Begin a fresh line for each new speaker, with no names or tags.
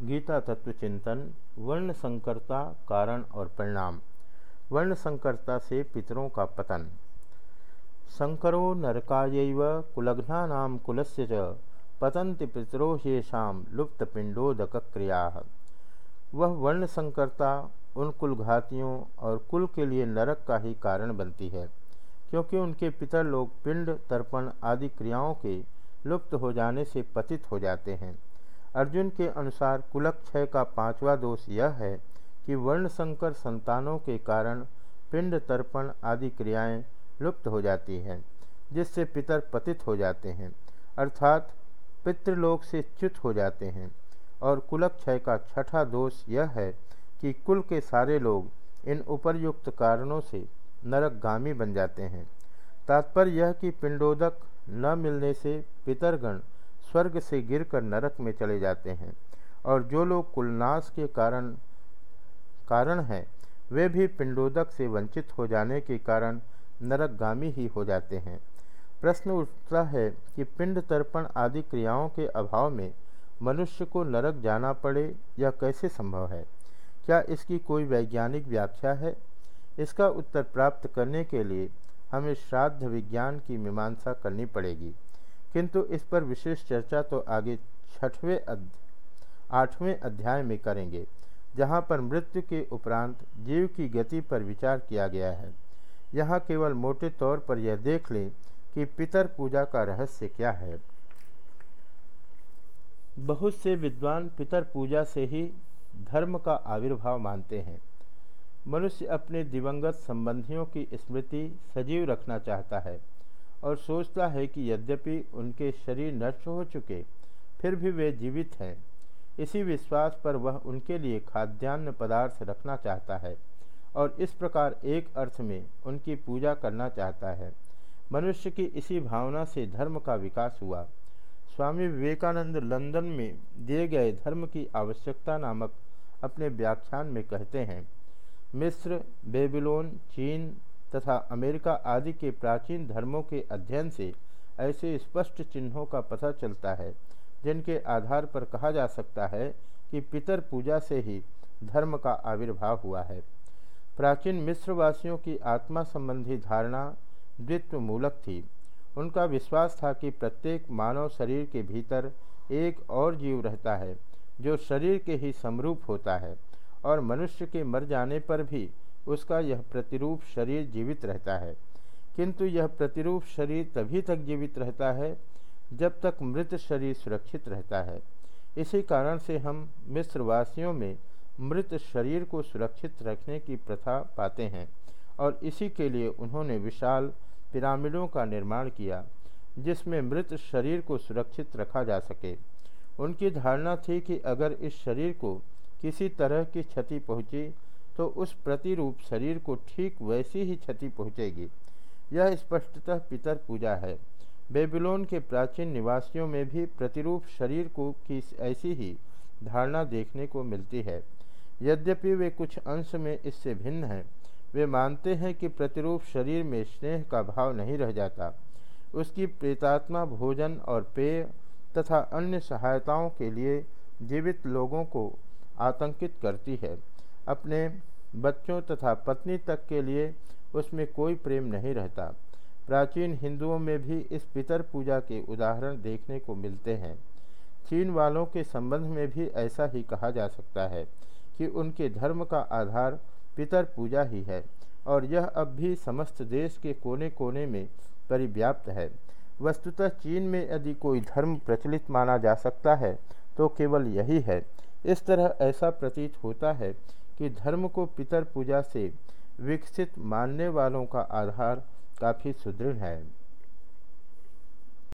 गीता तत्व चिंतन वर्ण संकरता कारण और परिणाम। वर्ण संकरता से पितरों का पतन। संकरो नरकायैव कुलघ्ना कुलस्य च पतंति पितरो लुप्त पिंडोदक क्रिया वह वर्ण संकरता उन कुलघातियों और कुल के लिए नरक का ही कारण बनती है, क्योंकि उनके पितर लोग पिंड, तर्पण आदि क्रियाओं के लुप्त हो जाने से पतित हो जाते हैं। अर्जुन के अनुसार कुलक्षय का पांचवा दोष यह है कि वर्ण संकर संतानों के कारण पिंड तर्पण आदि क्रियाएँ लुप्त हो जाती हैं, जिससे पितर पतित हो जाते हैं, अर्थात पितृलोक से च्युत हो जाते हैं। और कुलक्षय का छठा दोष यह है कि कुल के सारे लोग इन उपरयुक्त कारणों से नरकगामी बन जाते हैं। तात्पर्य यह कि पिंडोदक न मिलने से पितरगण स्वर्ग से गिरकर नरक में चले जाते हैं। और जो लोग कुलनाश के कारण कारण हैं, वे भी पिंडोदक से वंचित हो जाने के कारण नरकगामी ही हो जाते हैं। प्रश्न उठता है कि पिंड तर्पण आदि क्रियाओं के अभाव में मनुष्य को नरक जाना पड़े यह कैसे संभव है? क्या इसकी कोई वैज्ञानिक व्याख्या है? इसका उत्तर प्राप्त करने के लिए हमें श्राद्ध विज्ञान की मीमांसा करनी पड़ेगी। किंतु इस पर विशेष चर्चा तो आगे छठवें अध्य, आठवें अध्याय में करेंगे, जहाँ पर मृत्यु के उपरांत जीव की गति पर विचार किया गया है। यहाँ केवल मोटे तौर पर यह देख लें कि पितर पूजा का रहस्य क्या है। बहुत से विद्वान पितर पूजा से ही धर्म का आविर्भाव मानते हैं। मनुष्य अपने दिवंगत संबंधियों की स्मृति सजीव रखना चाहता है। और सोचता है कि यद्यपि उनके शरीर नष्ट हो चुके, फिर भी वे जीवित हैं। इसी विश्वास पर वह उनके लिए खाद्यान्न पदार्थ रखना चाहता है और इस प्रकार एक अर्थ में उनकी पूजा करना चाहता है। मनुष्य की इसी भावना से धर्म का विकास हुआ। स्वामी विवेकानंद लंदन में दिए गए धर्म की आवश्यकता नामक अपने व्याख्यान में कहते हैं, मिस्र, बेबीलोन, चीन तथा अमेरिका आदि के प्राचीन धर्मों के अध्ययन से ऐसे स्पष्ट चिन्हों का पता चलता है, जिनके आधार पर कहा जा सकता है कि पितर पूजा से ही धर्म का आविर्भाव हुआ है। प्राचीन मिस्रवासियों की आत्मा संबंधी धारणा द्वित्व मूलक थी। उनका विश्वास था कि प्रत्येक मानव शरीर के भीतर एक और जीव रहता है, जो शरीर के ही समरूप होता है और मनुष्य के मर जाने पर भी उसका यह प्रतिरूप शरीर जीवित रहता है। किंतु यह प्रतिरूप शरीर तभी तक जीवित रहता है, जब तक मृत शरीर सुरक्षित रहता है। इसी कारण से हम मिस्रवासियों में मृत शरीर को सुरक्षित रखने की प्रथा पाते हैं और इसी के लिए उन्होंने विशाल पिरामिडों का निर्माण किया, जिसमें मृत शरीर को सुरक्षित रखा जा सके। उनकी धारणा थी कि अगर इस शरीर को किसी तरह की क्षति पहुँची तो उस प्रतिरूप शरीर को ठीक वैसी ही क्षति पहुँचेगी। यह स्पष्टतः पितर पूजा है। बेबीलोन के प्राचीन निवासियों में भी प्रतिरूप शरीर को की ऐसी ही धारणा देखने को मिलती है। यद्यपि वे कुछ अंश में इससे भिन्न हैं, वे मानते हैं कि प्रतिरूप शरीर में स्नेह का भाव नहीं रह जाता। उसकी प्रेतात्मा भोजन और पेय तथा अन्य सहायताओं के लिए जीवित लोगों को आतंकित करती है। अपने बच्चों तथा पत्नी तक के लिए उसमें कोई प्रेम नहीं रहता। प्राचीन हिंदुओं में भी इस पितर पूजा के उदाहरण देखने को मिलते हैं। चीन वालों के संबंध में भी ऐसा ही कहा जा सकता है कि उनके धर्म का आधार पितर पूजा ही है और यह अब भी समस्त देश के कोने कोने में परिव्याप्त है। वस्तुतः चीन में यदि कोई धर्म प्रचलित माना जा सकता है तो केवल यही है। इस तरह ऐसा प्रतीत होता है कि धर्म को पितर पूजा से विकसित मानने वालों का आधार काफ़ी सुदृढ़ है।